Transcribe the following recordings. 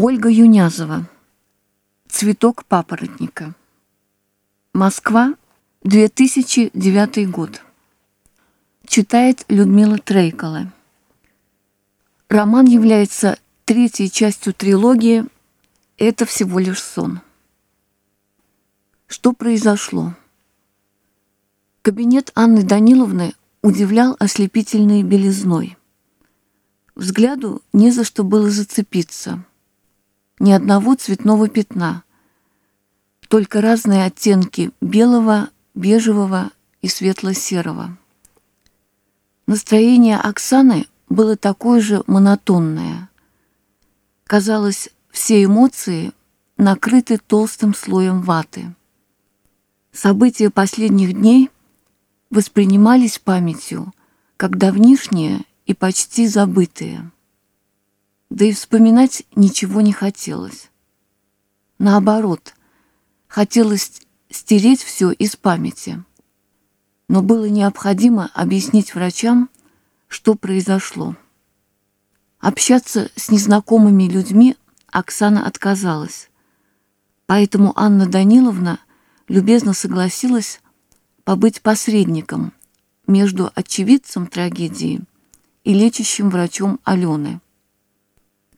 Ольга Юнязова. Цветок папоротника. Москва, 2009 год. Читает Людмила Трейкола. Роман является третьей частью трилогии «Это всего лишь сон». Что произошло? Кабинет Анны Даниловны удивлял ослепительной белизной. Взгляду не за что было зацепиться – ни одного цветного пятна, только разные оттенки белого, бежевого и светло-серого. Настроение Оксаны было такое же монотонное. Казалось, все эмоции накрыты толстым слоем ваты. События последних дней воспринимались памятью, как давнишние и почти забытые да и вспоминать ничего не хотелось. Наоборот, хотелось стереть все из памяти. Но было необходимо объяснить врачам, что произошло. Общаться с незнакомыми людьми Оксана отказалась, поэтому Анна Даниловна любезно согласилась побыть посредником между очевидцем трагедии и лечащим врачом Алены.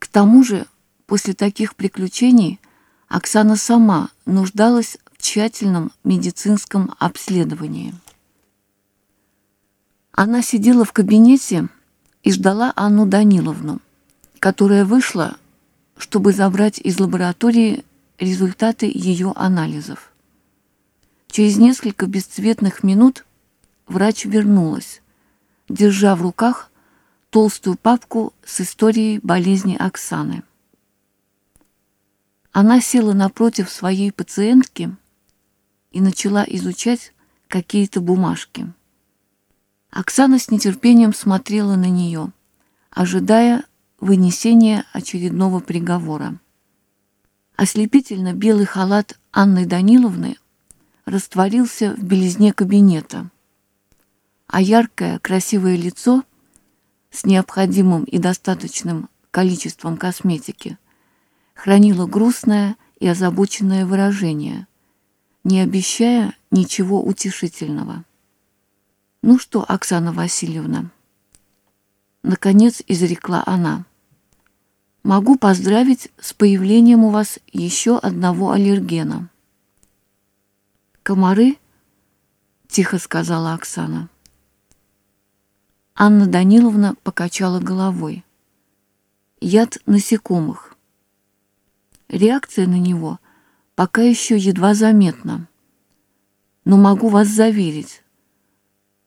К тому же, после таких приключений Оксана сама нуждалась в тщательном медицинском обследовании. Она сидела в кабинете и ждала Анну Даниловну, которая вышла, чтобы забрать из лаборатории результаты ее анализов. Через несколько бесцветных минут врач вернулась, держа в руках толстую папку с историей болезни Оксаны. Она села напротив своей пациентки и начала изучать какие-то бумажки. Оксана с нетерпением смотрела на нее, ожидая вынесения очередного приговора. Ослепительно белый халат Анны Даниловны растворился в белизне кабинета, а яркое красивое лицо с необходимым и достаточным количеством косметики, хранила грустное и озабоченное выражение, не обещая ничего утешительного. «Ну что, Оксана Васильевна?» Наконец изрекла она. «Могу поздравить с появлением у вас еще одного аллергена». «Комары?» — тихо сказала Оксана. Анна Даниловна покачала головой. Яд насекомых. Реакция на него пока еще едва заметна. Но могу вас заверить,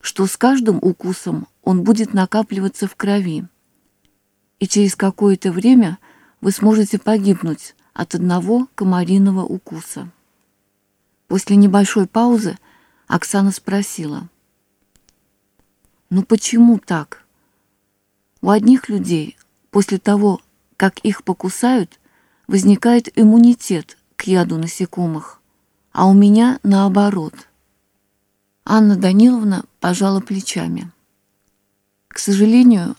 что с каждым укусом он будет накапливаться в крови, и через какое-то время вы сможете погибнуть от одного комариного укуса. После небольшой паузы Оксана спросила — «Ну почему так? У одних людей после того, как их покусают, возникает иммунитет к яду насекомых, а у меня наоборот. Анна Даниловна пожала плечами. К сожалению,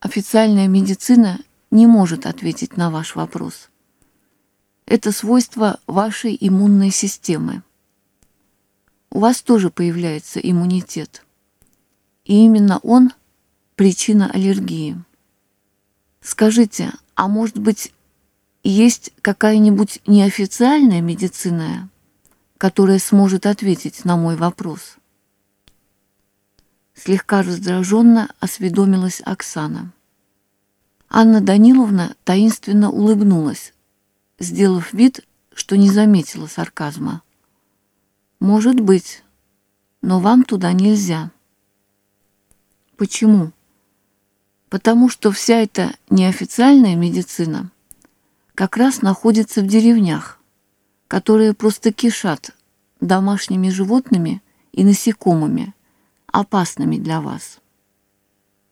официальная медицина не может ответить на ваш вопрос. Это свойство вашей иммунной системы. У вас тоже появляется иммунитет и именно он – причина аллергии. Скажите, а может быть, есть какая-нибудь неофициальная медицина, которая сможет ответить на мой вопрос? Слегка раздраженно осведомилась Оксана. Анна Даниловна таинственно улыбнулась, сделав вид, что не заметила сарказма. «Может быть, но вам туда нельзя». Почему? Потому что вся эта неофициальная медицина как раз находится в деревнях, которые просто кишат домашними животными и насекомыми, опасными для вас.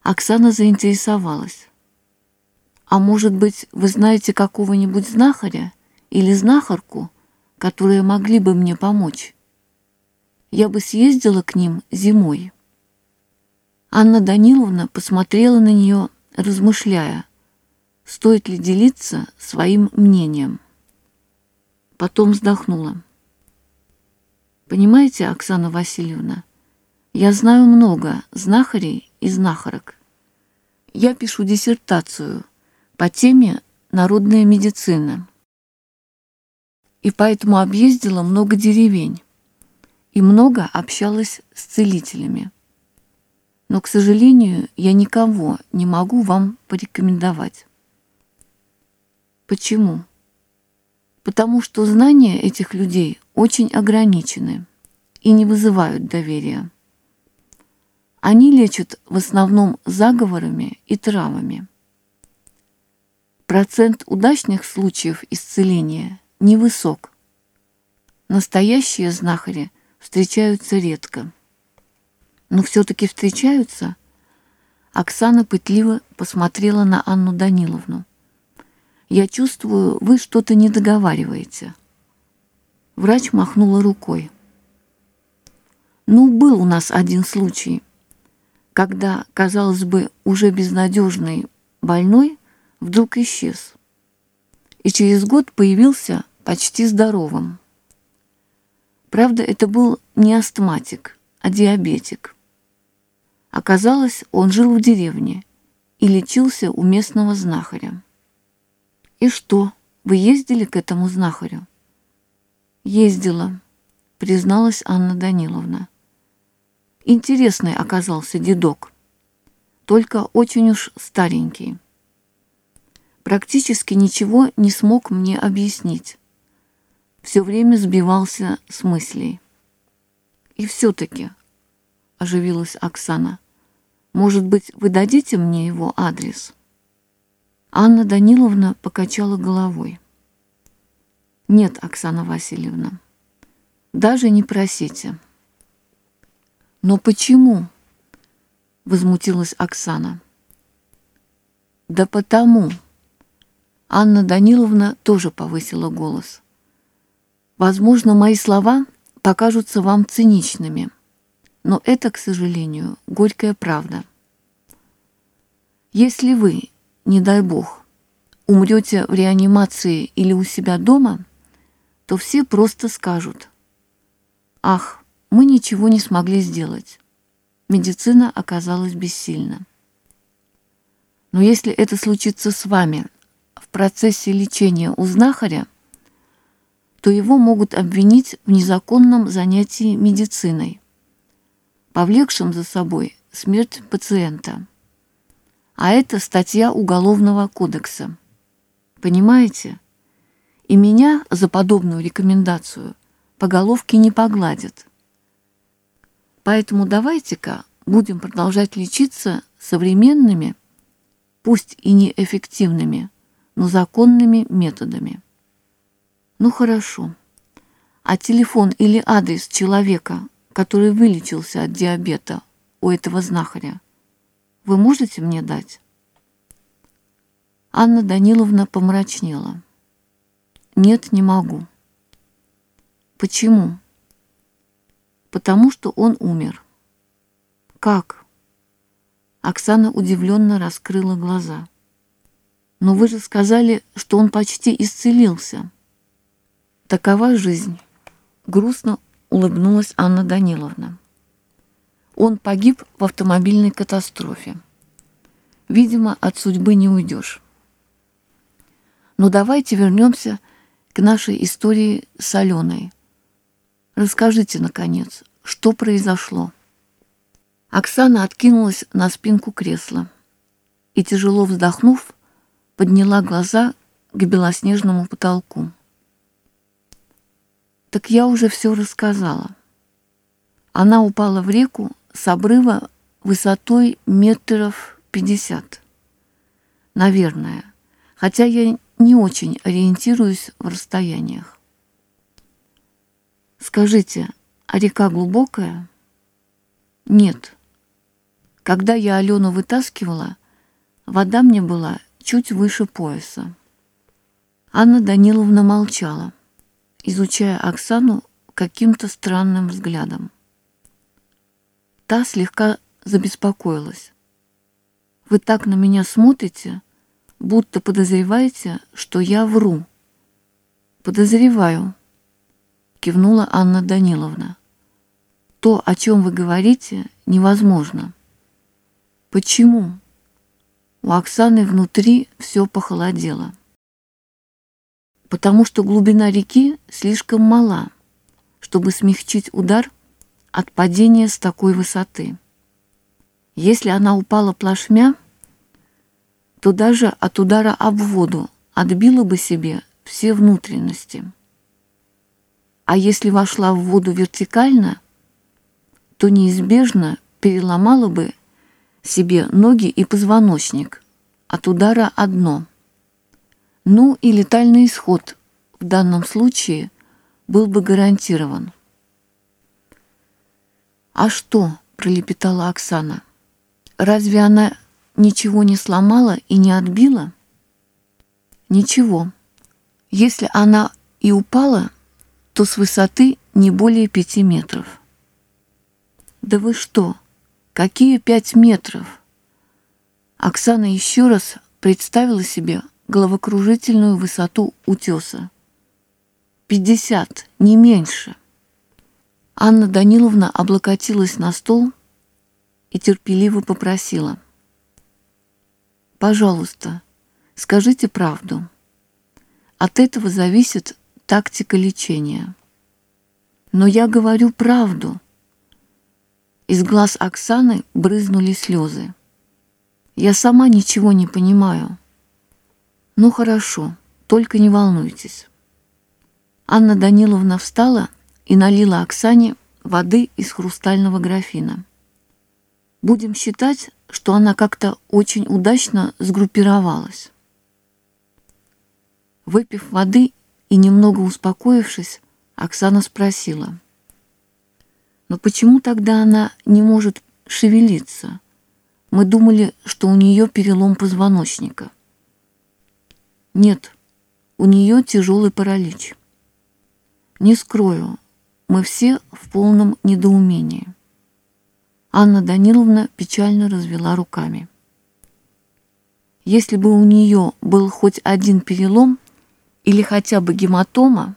Оксана заинтересовалась. А может быть, вы знаете какого-нибудь знахаря или знахарку, которые могли бы мне помочь? Я бы съездила к ним зимой. Анна Даниловна посмотрела на нее, размышляя, стоит ли делиться своим мнением. Потом вздохнула. Понимаете, Оксана Васильевна, я знаю много знахарей и знахарок. Я пишу диссертацию по теме «Народная медицина». И поэтому объездила много деревень и много общалась с целителями. Но, к сожалению, я никого не могу вам порекомендовать. Почему? Потому что знания этих людей очень ограничены и не вызывают доверия. Они лечат в основном заговорами и травами. Процент удачных случаев исцеления невысок. Настоящие знахари встречаются редко. Но все-таки встречаются. Оксана пытливо посмотрела на Анну Даниловну. «Я чувствую, вы что-то не договариваете». Врач махнула рукой. «Ну, был у нас один случай когда, казалось бы, уже безнадежный больной вдруг исчез и через год появился почти здоровым. Правда, это был не астматик, а диабетик. Оказалось, он жил в деревне и лечился у местного знахаря. «И что, вы ездили к этому знахарю?» «Ездила», призналась Анна Даниловна. Интересный оказался дедок, только очень уж старенький. Практически ничего не смог мне объяснить. Все время сбивался с мыслей. И все-таки, оживилась Оксана, может быть, вы дадите мне его адрес? Анна Даниловна покачала головой. Нет, Оксана Васильевна, даже не просите. «Но почему?» — возмутилась Оксана. «Да потому». Анна Даниловна тоже повысила голос. «Возможно, мои слова покажутся вам циничными, но это, к сожалению, горькая правда. Если вы, не дай бог, умрете в реанимации или у себя дома, то все просто скажут «Ах, мы ничего не смогли сделать. Медицина оказалась бессильна. Но если это случится с вами в процессе лечения у знахаря, то его могут обвинить в незаконном занятии медициной, повлекшем за собой смерть пациента. А это статья Уголовного кодекса. Понимаете? И меня за подобную рекомендацию по головке не погладят. Поэтому давайте-ка будем продолжать лечиться современными, пусть и неэффективными, но законными методами. Ну хорошо. А телефон или адрес человека, который вылечился от диабета у этого знахаря, вы можете мне дать? Анна Даниловна помрачнела. Нет, не могу. Почему? потому что он умер. Как? Оксана удивленно раскрыла глаза. Но вы же сказали, что он почти исцелился. Такова жизнь. Грустно улыбнулась Анна Даниловна. Он погиб в автомобильной катастрофе. Видимо, от судьбы не уйдешь. Но давайте вернемся к нашей истории с Аленой. Расскажите, наконец, что произошло?» Оксана откинулась на спинку кресла и, тяжело вздохнув, подняла глаза к белоснежному потолку. «Так я уже все рассказала. Она упала в реку с обрыва высотой метров пятьдесят. Наверное, хотя я не очень ориентируюсь в расстояниях. Скажите, а река глубокая? Нет. Когда я Алену вытаскивала, вода мне была чуть выше пояса. Анна Даниловна молчала, изучая Оксану каким-то странным взглядом. Та слегка забеспокоилась. «Вы так на меня смотрите, будто подозреваете, что я вру. Подозреваю, кивнула Анна Даниловна. То, о чем вы говорите, невозможно. Почему? У Оксаны внутри все похолодело. Потому что глубина реки слишком мала, чтобы смягчить удар от падения с такой высоты. Если она упала плашмя, то даже от удара об воду отбила бы себе все внутренности. А если вошла в воду вертикально, то неизбежно переломала бы себе ноги и позвоночник от удара одно. Ну и летальный исход в данном случае был бы гарантирован. «А что?» – пролепетала Оксана. «Разве она ничего не сломала и не отбила?» «Ничего. Если она и упала, то с высоты не более пяти метров». «Да вы что?» Какие пять метров? Оксана еще раз представила себе головокружительную высоту утеса. Пятьдесят, не меньше. Анна Даниловна облокотилась на стол и терпеливо попросила. «Пожалуйста, скажите правду. От этого зависит тактика лечения. Но я говорю правду». Из глаз Оксаны брызнули слезы. «Я сама ничего не понимаю». «Ну хорошо, только не волнуйтесь». Анна Даниловна встала и налила Оксане воды из хрустального графина. Будем считать, что она как-то очень удачно сгруппировалась. Выпив воды и немного успокоившись, Оксана спросила — но почему тогда она не может шевелиться? Мы думали, что у нее перелом позвоночника. Нет, у нее тяжелый паралич. Не скрою, мы все в полном недоумении. Анна Даниловна печально развела руками. Если бы у нее был хоть один перелом или хотя бы гематома,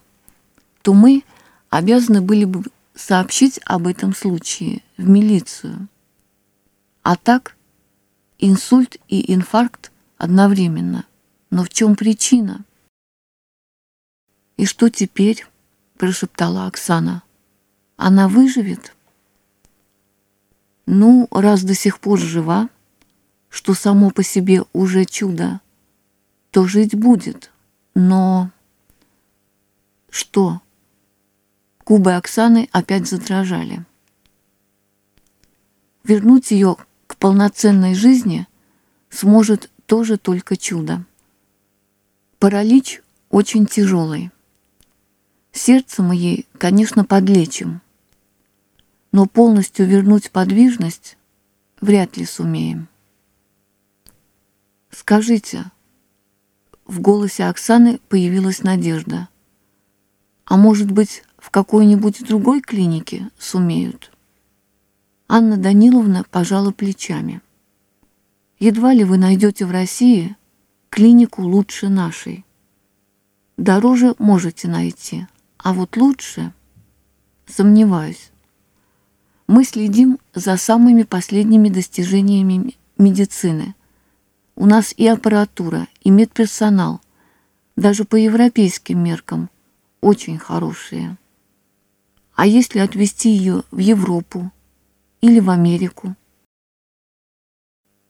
то мы обязаны были бы сообщить об этом случае в милицию. А так инсульт и инфаркт одновременно. Но в чем причина? «И что теперь?» – прошептала Оксана. «Она выживет?» «Ну, раз до сих пор жива, что само по себе уже чудо, то жить будет. Но...» «Что?» Губы Оксаны опять задрожали. Вернуть ее к полноценной жизни сможет тоже только чудо. Паралич очень тяжелый. Сердце мы ей, конечно, подлечим, но полностью вернуть подвижность вряд ли сумеем. Скажите, в голосе Оксаны появилась надежда. А может быть, в какой-нибудь другой клинике сумеют. Анна Даниловна пожала плечами. Едва ли вы найдете в России клинику лучше нашей. Дороже можете найти, а вот лучше сомневаюсь. Мы следим за самыми последними достижениями медицины. У нас и аппаратура, и медперсонал, даже по европейским меркам, очень хорошие. А если отвезти ее в Европу или в Америку?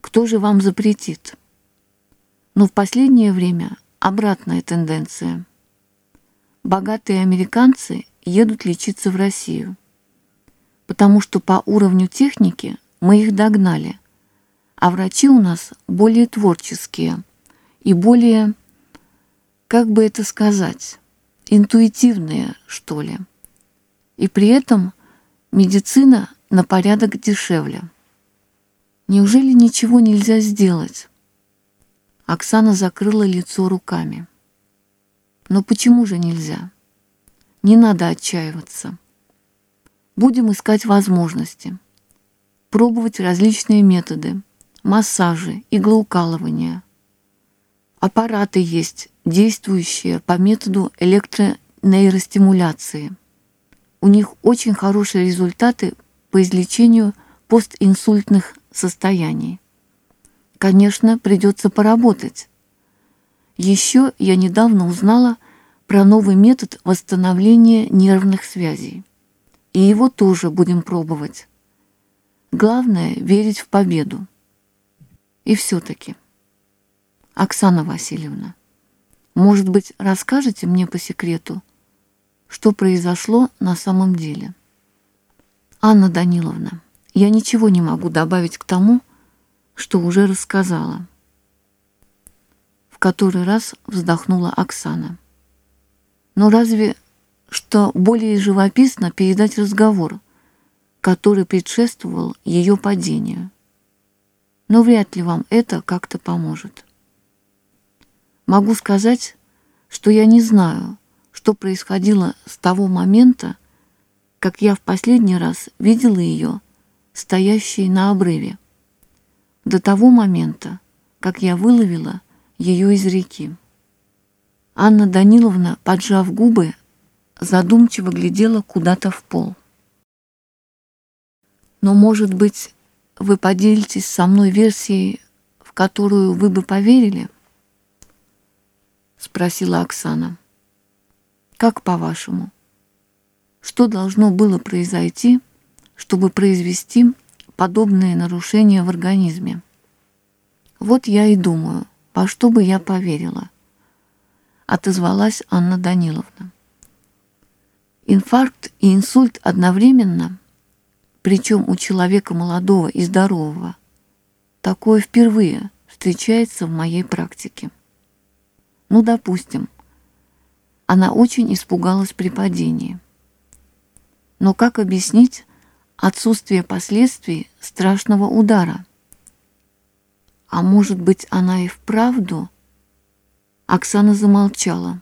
Кто же вам запретит? Но в последнее время обратная тенденция. Богатые американцы едут лечиться в Россию, потому что по уровню техники мы их догнали, а врачи у нас более творческие и более, как бы это сказать, интуитивные, что ли и при этом медицина на порядок дешевле. Неужели ничего нельзя сделать? Оксана закрыла лицо руками. Но почему же нельзя? Не надо отчаиваться. Будем искать возможности. Пробовать различные методы. Массажи, иглоукалывания. Аппараты есть, действующие по методу электронейростимуляции. У них очень хорошие результаты по излечению постинсультных состояний. Конечно, придется поработать. Еще я недавно узнала про новый метод восстановления нервных связей. И его тоже будем пробовать. Главное — верить в победу. И все-таки. Оксана Васильевна, может быть, расскажете мне по секрету, что произошло на самом деле? Анна Даниловна, я ничего не могу добавить к тому, что уже рассказала. В который раз вздохнула Оксана. Но разве что более живописно передать разговор, который предшествовал ее падению. Но вряд ли вам это как-то поможет. Могу сказать, что я не знаю, что происходило с того момента, как я в последний раз видела ее, стоящей на обрыве, до того момента, как я выловила ее из реки. Анна Даниловна, поджав губы, задумчиво глядела куда-то в пол. Но, может быть, вы поделитесь со мной версией, в которую вы бы поверили? Спросила Оксана. Как по-вашему? Что должно было произойти, чтобы произвести подобные нарушения в организме? Вот я и думаю, по что бы я поверила. Отозвалась Анна Даниловна. Инфаркт и инсульт одновременно, причем у человека молодого и здорового, такое впервые встречается в моей практике. Ну, допустим, она очень испугалась при падении. Но как объяснить отсутствие последствий страшного удара? А может быть, она и вправду? Оксана замолчала,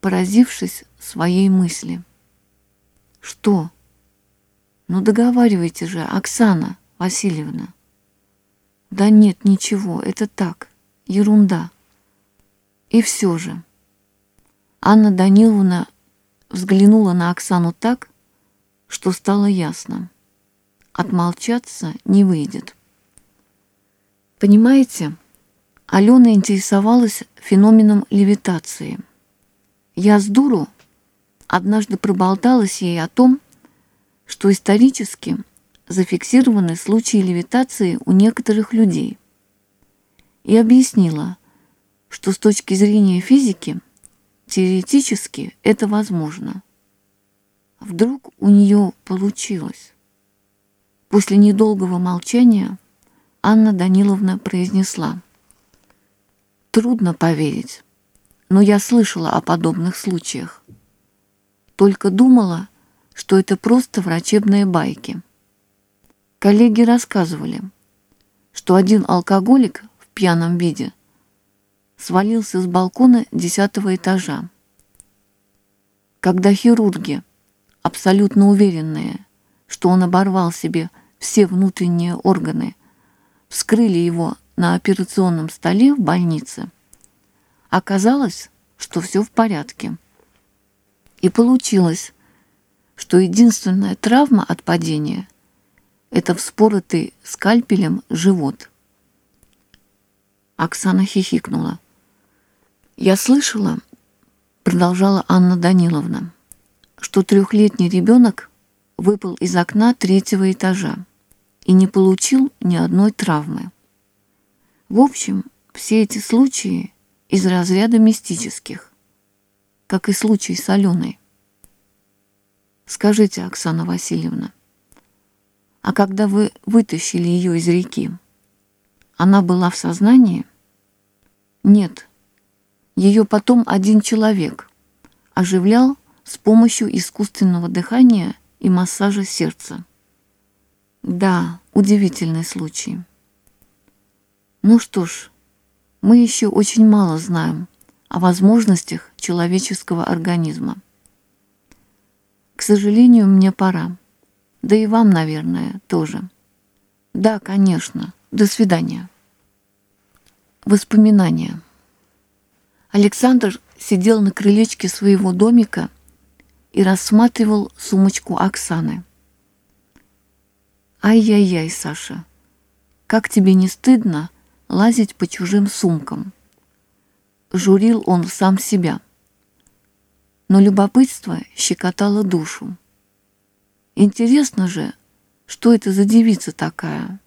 поразившись своей мысли. Что? Ну договаривайте же, Оксана Васильевна. Да нет, ничего, это так, ерунда. И все же. Анна Даниловна взглянула на Оксану так, что стало ясно. Отмолчаться не выйдет. Понимаете, Алена интересовалась феноменом левитации. Я с дуру однажды проболталась ей о том, что исторически зафиксированы случаи левитации у некоторых людей, и объяснила, что с точки зрения физики теоретически это возможно. Вдруг у нее получилось. После недолгого молчания Анна Даниловна произнесла. «Трудно поверить, но я слышала о подобных случаях только думала, что это просто врачебные байки. Коллеги рассказывали, что один алкоголик в пьяном виде свалился с балкона десятого этажа. Когда хирурги, абсолютно уверенные, что он оборвал себе все внутренние органы, вскрыли его на операционном столе в больнице, оказалось, что все в порядке. И получилось, что единственная травма от падения – это вспоротый скальпелем живот. Оксана хихикнула. «Я слышала, — продолжала Анна Даниловна, — что трехлетний ребенок выпал из окна третьего этажа и не получил ни одной травмы. В общем, все эти случаи из разряда мистических как и случай с Аленой. Скажите, Оксана Васильевна, а когда вы вытащили ее из реки, она была в сознании? Нет. Ее потом один человек оживлял с помощью искусственного дыхания и массажа сердца. Да, удивительный случай. Ну что ж, мы еще очень мало знаем о возможностях человеческого организма. К сожалению, мне пора. Да и вам, наверное, тоже. Да, конечно. До свидания. Воспоминания. Александр сидел на крылечке своего домика и рассматривал сумочку Оксаны. «Ай-яй-яй, Саша, как тебе не стыдно лазить по чужим сумкам?» Журил он сам себя. Но любопытство щекотало душу. Интересно же, что это за девица такая,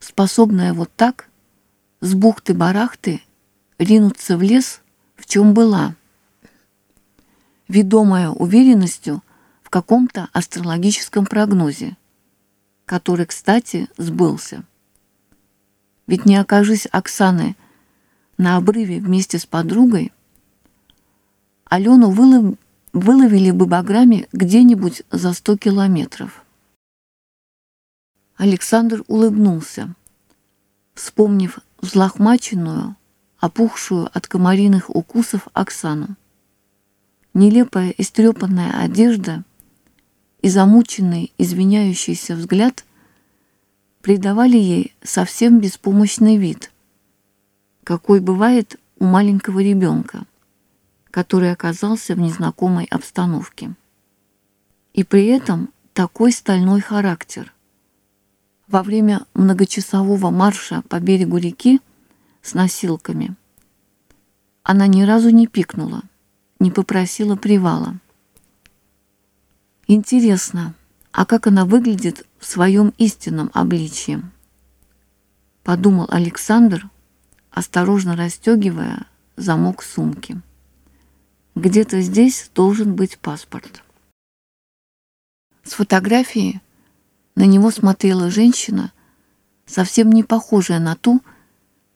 способная вот так, с бухты-барахты, ринуться в лес, в чем была, ведомая уверенностью в каком-то астрологическом прогнозе, который, кстати, сбылся. Ведь не окажись Оксаны на обрыве вместе с подругой, Алену вылов... выловили бы баграми где-нибудь за сто километров. Александр улыбнулся, вспомнив взлохмаченную, опухшую от комариных укусов Оксану. Нелепая истрепанная одежда и замученный, извиняющийся взгляд придавали ей совсем беспомощный вид, какой бывает у маленького ребенка который оказался в незнакомой обстановке. И при этом такой стальной характер. Во время многочасового марша по берегу реки с носилками она ни разу не пикнула, не попросила привала. Интересно, а как она выглядит в своем истинном обличье? Подумал Александр, осторожно расстегивая замок сумки. Где-то здесь должен быть паспорт. С фотографии на него смотрела женщина, совсем не похожая на ту,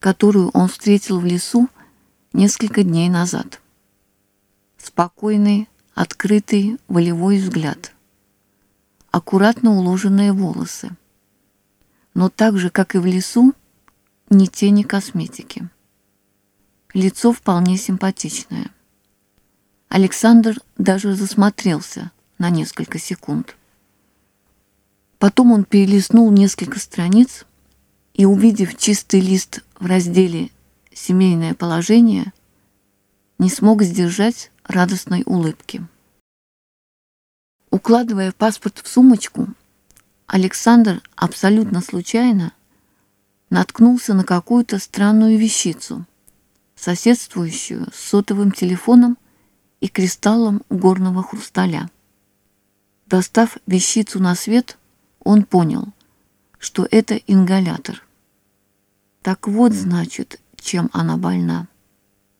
которую он встретил в лесу несколько дней назад. Спокойный, открытый, волевой взгляд. Аккуратно уложенные волосы. Но так же, как и в лесу, ни тени косметики. Лицо вполне симпатичное. Александр даже засмотрелся на несколько секунд. Потом он перелистнул несколько страниц и, увидев чистый лист в разделе «Семейное положение», не смог сдержать радостной улыбки. Укладывая паспорт в сумочку, Александр абсолютно случайно наткнулся на какую-то странную вещицу, соседствующую с сотовым телефоном и кристаллом горного хрусталя. Достав вещицу на свет, он понял, что это ингалятор. Так вот, значит, чем она больна.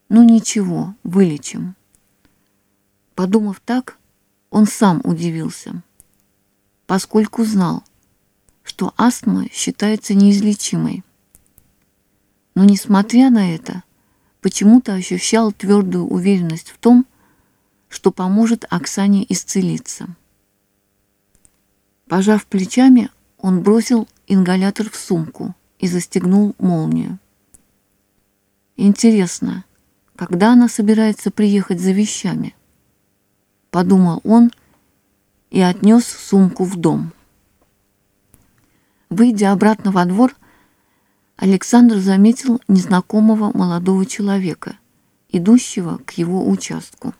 Ну ничего, вылечим. Подумав так, он сам удивился, поскольку знал, что астма считается неизлечимой. Но, несмотря на это, почему-то ощущал твердую уверенность в том, что поможет Оксане исцелиться. Пожав плечами, он бросил ингалятор в сумку и застегнул молнию. Интересно, когда она собирается приехать за вещами? Подумал он и отнес сумку в дом. Выйдя обратно во двор, Александр заметил незнакомого молодого человека, идущего к его участку.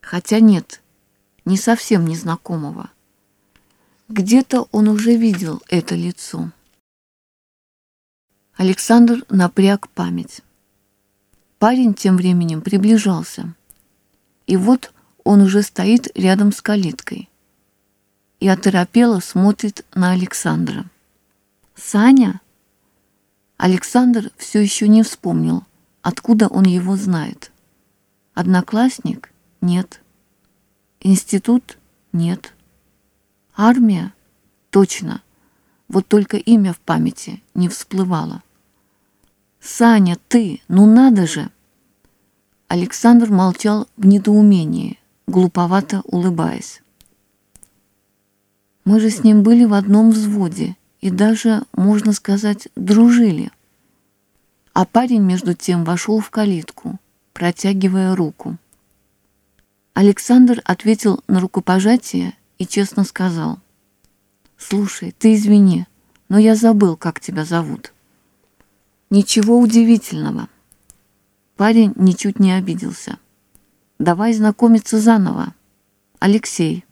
Хотя нет, не совсем незнакомого. Где-то он уже видел это лицо. Александр напряг память. Парень тем временем приближался. И вот он уже стоит рядом с калиткой. И оторопело смотрит на Александра. «Саня?» Александр все еще не вспомнил, откуда он его знает. Одноклассник? Нет. Институт? Нет. Армия? Точно. Вот только имя в памяти не всплывало. «Саня, ты, ну надо же!» Александр молчал в недоумении, глуповато улыбаясь. Мы же с ним были в одном взводе и даже, можно сказать, дружили. А парень между тем вошел в калитку, протягивая руку. Александр ответил на рукопожатие и честно сказал. «Слушай, ты извини, но я забыл, как тебя зовут». «Ничего удивительного. Парень ничуть не обиделся. «Давай знакомиться заново. Алексей».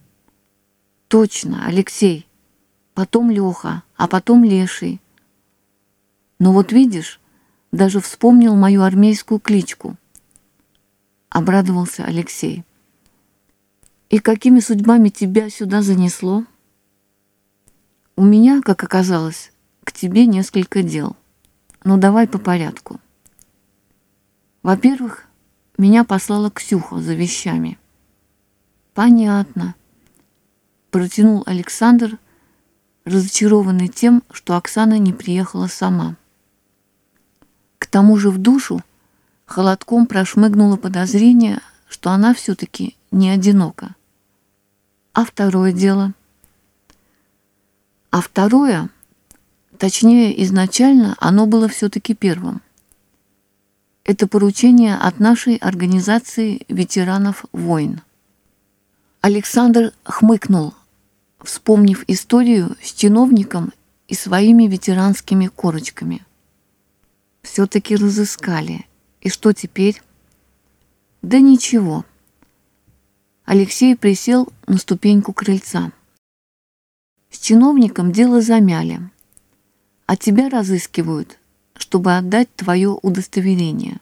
«Точно, Алексей. Потом Леха, а потом Леший. Но вот видишь, даже вспомнил мою армейскую кличку». Обрадовался Алексей. «И какими судьбами тебя сюда занесло?» «У меня, как оказалось, к тебе несколько дел. Но давай по порядку». Во-первых, меня послала Ксюха за вещами. Понятно. Протянул Александр, разочарованный тем, что Оксана не приехала сама. К тому же в душу холодком прошмыгнуло подозрение, что она все-таки не одинока. А второе дело? А второе, точнее, изначально оно было все-таки первым. Это поручение от нашей организации ветеранов войн. Александр хмыкнул, вспомнив историю с чиновником и своими ветеранскими корочками. Все-таки разыскали. И что теперь? Да ничего. Алексей присел на ступеньку крыльца. С чиновником дело замяли, а тебя разыскивают чтобы отдать твое удостоверение.